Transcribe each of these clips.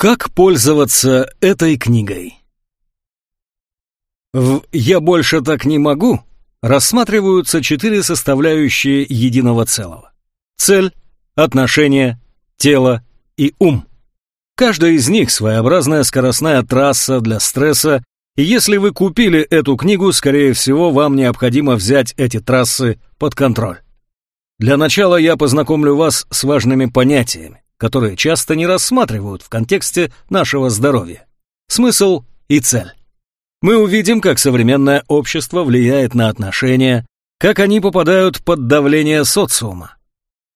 Как пользоваться этой книгой? В «Я больше так не могу» рассматриваются четыре составляющие единого целого. Цель, отношения, тело и ум. Каждая из них своеобразная скоростная трасса для стресса, и если вы купили эту книгу, скорее всего, вам необходимо взять эти трассы под контроль. Для начала я познакомлю вас с важными понятиями которые часто не рассматривают в контексте нашего здоровья. Смысл и цель. Мы увидим, как современное общество влияет на отношения, как они попадают под давление социума.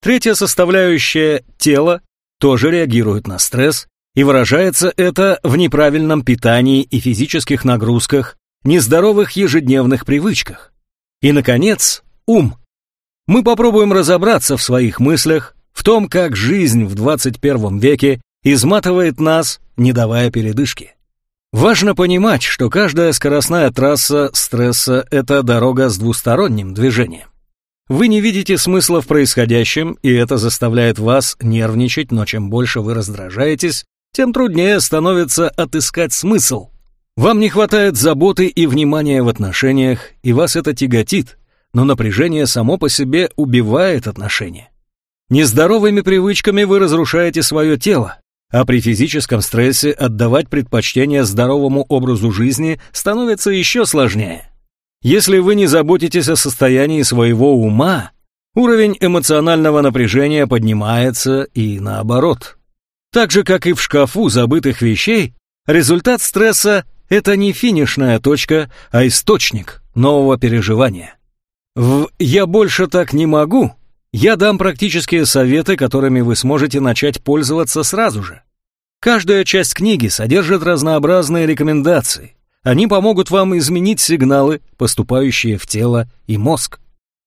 Третья составляющая – тело – тоже реагирует на стресс, и выражается это в неправильном питании и физических нагрузках, нездоровых ежедневных привычках. И, наконец, ум. Мы попробуем разобраться в своих мыслях, в том, как жизнь в 21 веке изматывает нас, не давая передышки. Важно понимать, что каждая скоростная трасса стресса – это дорога с двусторонним движением. Вы не видите смысла в происходящем, и это заставляет вас нервничать, но чем больше вы раздражаетесь, тем труднее становится отыскать смысл. Вам не хватает заботы и внимания в отношениях, и вас это тяготит, но напряжение само по себе убивает отношения. Нездоровыми привычками вы разрушаете свое тело, а при физическом стрессе отдавать предпочтение здоровому образу жизни становится еще сложнее. Если вы не заботитесь о состоянии своего ума, уровень эмоционального напряжения поднимается и наоборот. Так же, как и в шкафу забытых вещей, результат стресса – это не финишная точка, а источник нового переживания. В «я больше так не могу» Я дам практические советы, которыми вы сможете начать пользоваться сразу же. Каждая часть книги содержит разнообразные рекомендации. Они помогут вам изменить сигналы, поступающие в тело и мозг.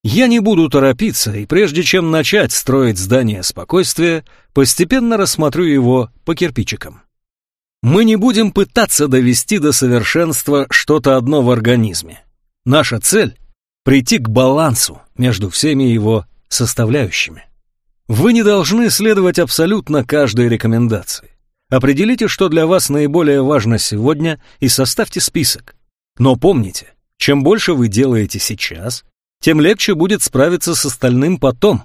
Я не буду торопиться, и прежде чем начать строить здание спокойствия, постепенно рассмотрю его по кирпичикам. Мы не будем пытаться довести до совершенства что-то одно в организме. Наша цель — прийти к балансу между всеми его составляющими. Вы не должны следовать абсолютно каждой рекомендации. Определите, что для вас наиболее важно сегодня, и составьте список. Но помните, чем больше вы делаете сейчас, тем легче будет справиться с остальным потом.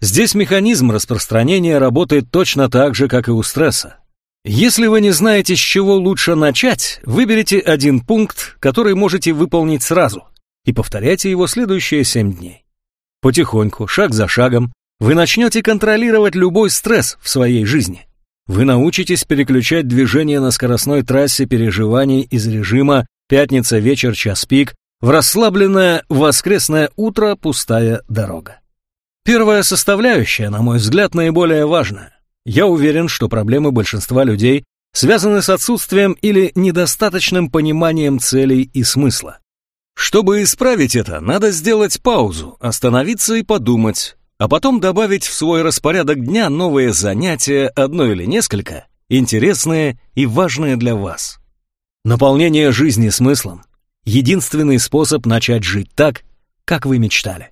Здесь механизм распространения работает точно так же, как и у стресса. Если вы не знаете, с чего лучше начать, выберите один пункт, который можете выполнить сразу, и повторяйте его следующие 7 дней. Потихоньку, шаг за шагом, вы начнете контролировать любой стресс в своей жизни. Вы научитесь переключать движение на скоростной трассе переживаний из режима «пятница, вечер, час пик» в расслабленное воскресное утро пустая дорога. Первая составляющая, на мой взгляд, наиболее важная. Я уверен, что проблемы большинства людей связаны с отсутствием или недостаточным пониманием целей и смысла. Чтобы исправить это, надо сделать паузу, остановиться и подумать, а потом добавить в свой распорядок дня новые занятия, одно или несколько, интересные и важные для вас. Наполнение жизни смыслом – единственный способ начать жить так, как вы мечтали.